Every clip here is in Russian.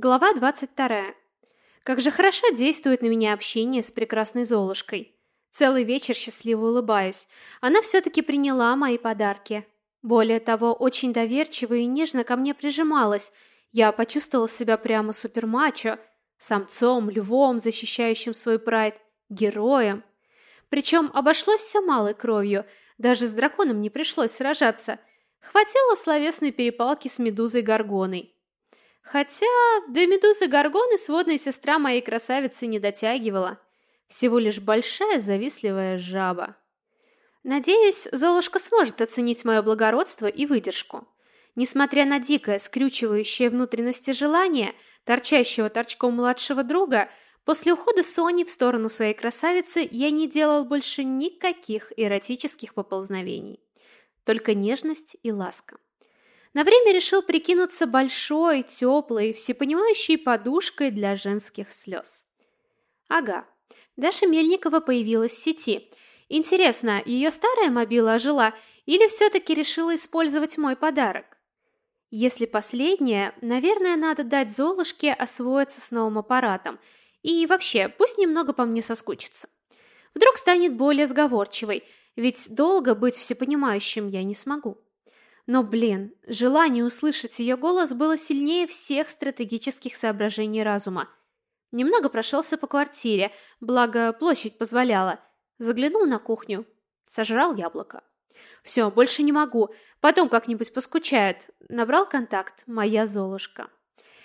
Глава 22. Как же хорошо действует на меня общение с прекрасной Золушкой. Целый вечер счастливо улыбаюсь. Она все-таки приняла мои подарки. Более того, очень доверчиво и нежно ко мне прижималась. Я почувствовала себя прямо супермачо, самцом, львом, защищающим свой прайд, героем. Причем обошлось все малой кровью, даже с драконом не пришлось сражаться. Хватило словесной перепалки с Медузой Горгоной. Хотя до Медузы Горгоны сводная сестра моей красавицы не дотягивала. Всего лишь большая завистливая жаба. Надеюсь, Золушка сможет оценить мое благородство и выдержку. Несмотря на дикое, скрючивающее внутренности желание, торчащего торчком младшего друга, после ухода Сони в сторону своей красавицы я не делал больше никаких эротических поползновений. Только нежность и ласка. На время решил прикинуться большой, теплой, всепонимающей подушкой для женских слез. Ага, Даша Мельникова появилась в сети. Интересно, ее старая мобила ожила или все-таки решила использовать мой подарок? Если последнее, наверное, надо дать Золушке освоиться с новым аппаратом. И вообще, пусть немного по мне соскучится. Вдруг станет более сговорчивой, ведь долго быть всепонимающим я не смогу. Но, блин, желание услышать ее голос было сильнее всех стратегических соображений разума. Немного прошелся по квартире, благо площадь позволяла. Заглянул на кухню, сожрал яблоко. Все, больше не могу. Потом как-нибудь поскучает. Набрал контакт. Моя Золушка.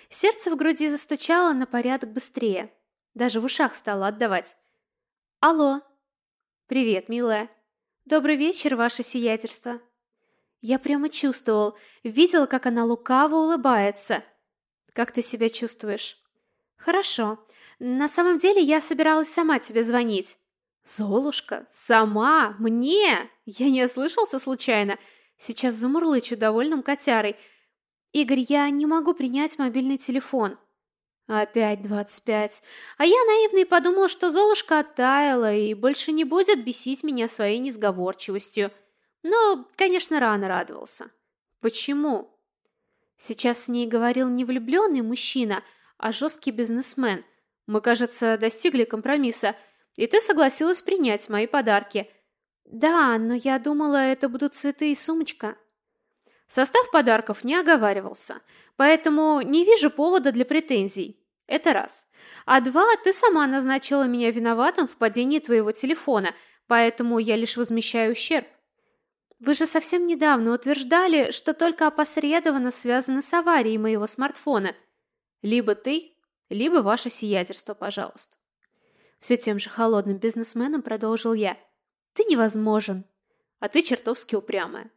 Сердце в груди застучало на порядок быстрее. Даже в ушах стало отдавать. Алло. Привет, милая. Добрый вечер, ваше сиятельство. Я прямо чувствовал, видел, как она лукаво улыбается. Как ты себя чувствуешь? Хорошо. На самом деле я собиралась сама тебе звонить. Золушка, сама мне? Я не ослышался случайно. Сейчас замурлычу довольным котярой. Игорь, я не могу принять мобильный телефон. Опять двадцать пять. А я наивно подумала, что Золушка оттаяла и больше не будет бесить меня своей несговорчивостью. Но, конечно, рано радовался. Почему? Сейчас с ней говорил не влюбленный мужчина, а жесткий бизнесмен. Мы, кажется, достигли компромисса, и ты согласилась принять мои подарки. Да, но я думала, это будут цветы и сумочка. Состав подарков не оговаривался, поэтому не вижу повода для претензий. Это раз. А два, ты сама назначила меня виноватым в падении твоего телефона, поэтому я лишь возмещаю ущерб. Вы же совсем недавно утверждали, что только опосредованно связаны с аварией моего смартфона. Либо ты, либо ваше сиятельство, пожалуйста. Все тем же холодным бизнесменом продолжил я. Ты невозможен, а ты чертовски упрямая.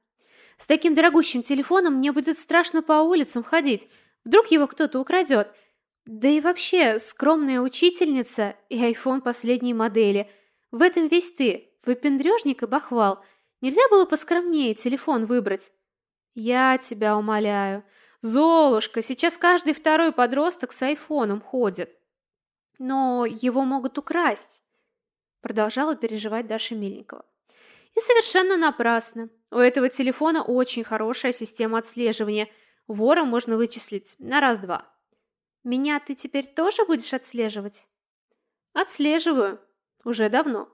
С таким дорогущим телефоном мне будет страшно по улицам ходить. Вдруг его кто-то украдет. Да и вообще, скромная учительница и айфон последней модели. В этом весь ты, выпендрежник и бахвал – Нельзя было поскромнее телефон выбрать? Я тебя умоляю. Золушка, сейчас каждый второй подросток с айфоном ходит. Но его могут украсть. Продолжала переживать Даша Мельникова. И совершенно напрасно. У этого телефона очень хорошая система отслеживания. Вора можно вычислить на раз-два. Меня ты теперь тоже будешь отслеживать? Отслеживаю. Уже давно.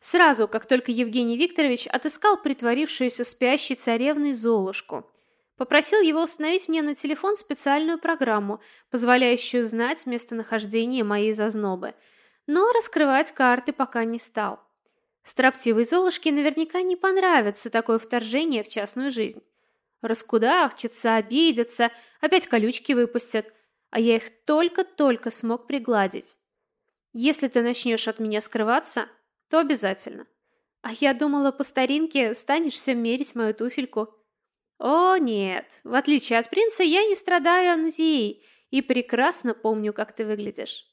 Сразу, как только Евгений Викторович отыскал притворившуюся спящей царевной Золушку, попросил его установить мне на телефон специальную программу, позволяющую знать местонахождение моей зазнобы, но раскрывать карты пока не стал. Строптивой Золушке наверняка не понравится такое вторжение в частную жизнь. Раскудахчатся, обидятся, опять колючки выпустят, а я их только-только смог пригладить. Если ты начнешь от меня скрываться, то обязательно. А я думала, по старинке станешь все мерить мою туфельку. О, нет, в отличие от принца, я не страдаю амнезией и прекрасно помню, как ты выглядишь.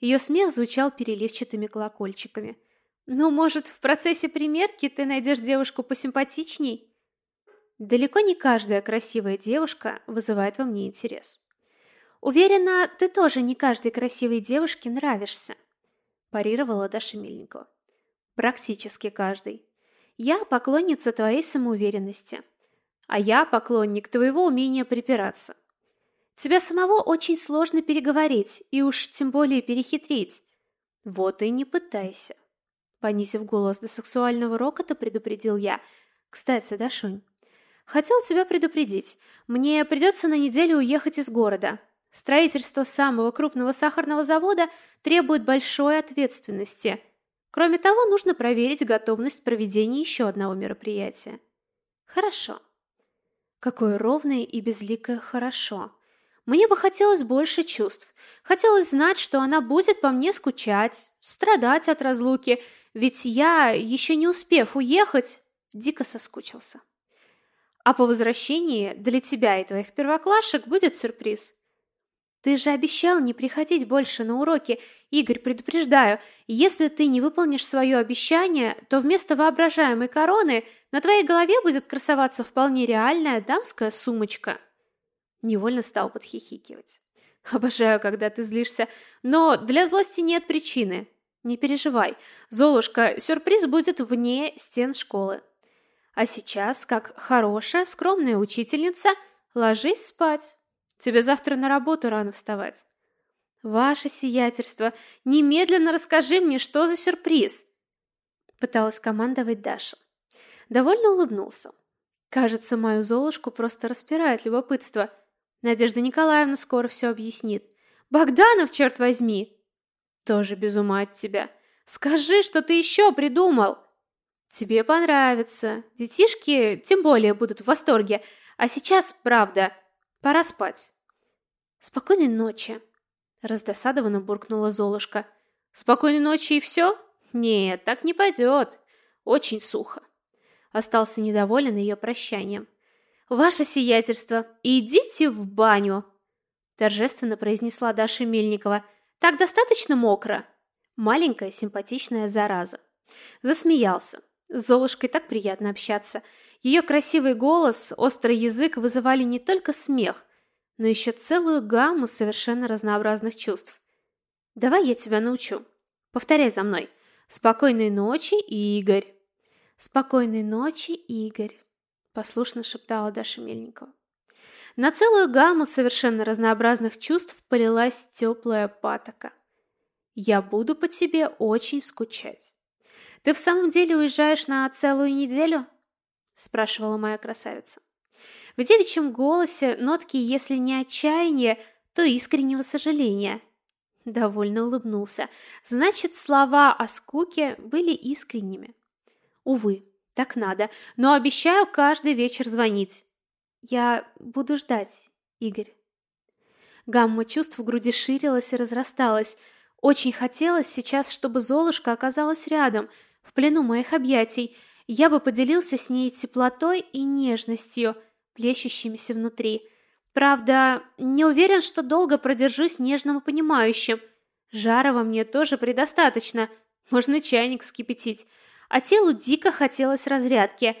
Ее смех звучал переливчатыми колокольчиками. Ну, может, в процессе примерки ты найдешь девушку посимпатичней? Далеко не каждая красивая девушка вызывает во мне интерес. Уверена, ты тоже не каждой красивой девушке нравишься, парировала Даша Мельникова. Практически каждый. Я поклонница твоей самоуверенности, а я поклонник твоего умения припираться. Тебя самого очень сложно переговорить, и уж тем более перехитрить. Вот и не пытайся. Понизив голос до сексуального рокота, предупредил я. Кстати, Дашунь, хотел тебя предупредить. Мне придется на неделю уехать из города. Строительство самого крупного сахарного завода требует большой ответственности. Кроме того, нужно проверить готовность проведения еще одного мероприятия. Хорошо. Какое ровное и безликое хорошо. Мне бы хотелось больше чувств. Хотелось знать, что она будет по мне скучать, страдать от разлуки, ведь я, еще не успев уехать, дико соскучился. А по возвращении для тебя и твоих первоклашек будет сюрприз. Ты же обещал не приходить больше на уроки. Игорь, предупреждаю, если ты не выполнишь свое обещание, то вместо воображаемой короны на твоей голове будет красоваться вполне реальная дамская сумочка. Невольно стал подхихикивать. Обожаю, когда ты злишься, но для злости нет причины. Не переживай. Золушка, сюрприз будет вне стен школы. А сейчас, как хорошая, скромная учительница, ложись спать. Тебе завтра на работу рано вставать. Ваше сиятельство, немедленно расскажи мне, что за сюрприз. Пыталась командовать Даша. Довольно улыбнулся. Кажется, мою Золушку просто распирает любопытство. Надежда Николаевна скоро все объяснит. Богданов, черт возьми! Тоже без ума от тебя. Скажи, что ты еще придумал. Тебе понравится. Детишки тем более будут в восторге. А сейчас, правда, Пора спать. Спокойной ночи. Раздосадованно буркнула Золушка. Спокойной ночи и все? Нет, так не пойдет. Очень сухо. Остался недоволен ее прощанием. Ваше сиятельство, идите в баню. Торжественно произнесла Даша Мельникова. Так достаточно мокро. Маленькая симпатичная зараза. Засмеялся. С Золушкой так приятно общаться. Ее красивый голос, острый язык вызывали не только смех, но еще целую гамму совершенно разнообразных чувств. Давай я тебя научу. Повторяй за мной. Спокойной ночи, Игорь. Спокойной ночи, Игорь, послушно шептала Даша Мельникова. На целую гамму совершенно разнообразных чувств полилась теплая патока. Я буду по тебе очень скучать. Ты в самом деле уезжаешь на целую неделю? спрашивала моя красавица. В девичьем голосе нотки, если не отчаяния, то искреннего сожаления. Довольно улыбнулся. Значит, слова о скуке были искренними. Увы, так надо, но обещаю каждый вечер звонить. Я буду ждать, Игорь. Гамма чувств в груди ширилась и разрасталась. Очень хотелось сейчас, чтобы Золушка оказалась рядом, в плену моих объятий, я бы поделился с ней теплотой и нежностью, плещущимися внутри. Правда, не уверен, что долго продержусь нежным и понимающим. Жара во мне тоже предостаточно, можно чайник вскипятить. А телу дико хотелось разрядки.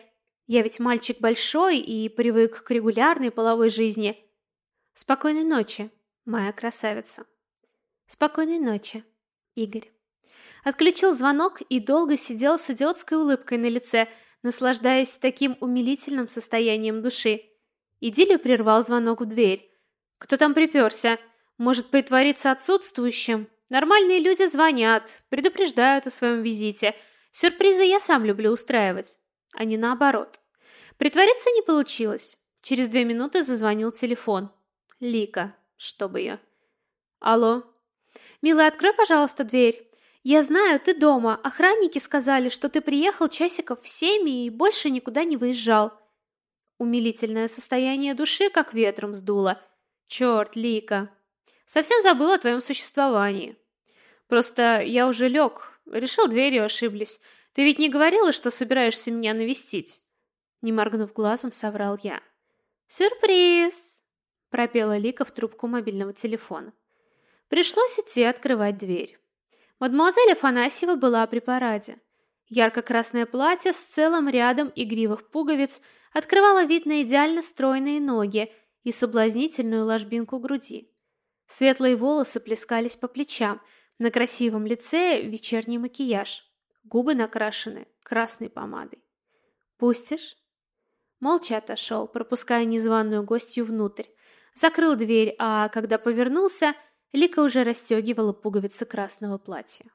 Я ведь мальчик большой и привык к регулярной половой жизни. Спокойной ночи, моя красавица. Спокойной ночи, Игорь. Отключил звонок и долго сидел с идиотской улыбкой на лице, наслаждаясь таким умилительным состоянием души. Идиллию прервал звонок в дверь. Кто там приперся? Может притвориться отсутствующим? Нормальные люди звонят, предупреждают о своем визите. Сюрпризы я сам люблю устраивать, а не наоборот. Притвориться не получилось. Через две минуты зазвонил телефон. Лика, чтобы я. Алло. Милый, открой, пожалуйста, дверь. Я знаю, ты дома. Охранники сказали, что ты приехал часиков в семь и больше никуда не выезжал. Умилительное состояние души как ветром сдуло. Черт, Лика. Совсем забыл о твоем существовании. Просто я уже лег. Решил, дверью ошиблись. Ты ведь не говорила, что собираешься меня навестить? Не моргнув глазом, соврал я. Сюрприз! Пропела Лика в трубку мобильного телефона. Пришлось идти открывать дверь. Мадемуазель Афанасьева была при параде. Ярко-красное платье с целым рядом игривых пуговиц открывало вид на идеально стройные ноги и соблазнительную ложбинку груди. Светлые волосы плескались по плечам, на красивом лице вечерний макияж, губы накрашены красной помадой. «Пустишь?» Молча отошел, пропуская незваную гостью внутрь. закрыл дверь, а когда повернулся, Лика уже расстегивала пуговицы красного платья.